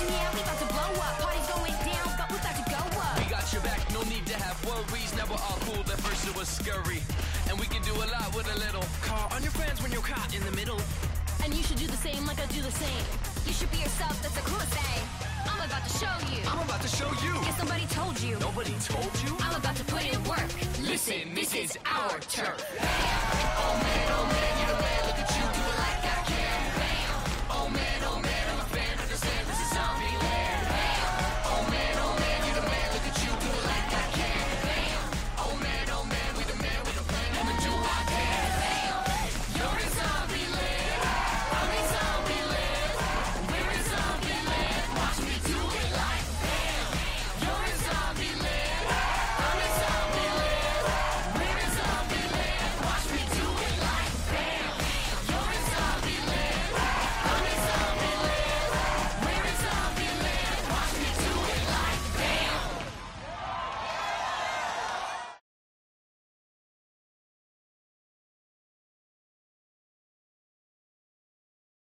Watching me we about to blow up. Party's going down, but we about to go up. We got your back, no need to have worries. Now we're all cool, at first it was scurry. And we can do a lot with a little. Call on your friends when you're caught in the middle. And you should do the same like I do the same. You should be yourself, that's the coolest thing. I'm about to show you. I'm about to show you. Guess somebody told you. Nobody told you. I'm about to put in work. Listen, this is our turf. Oh man.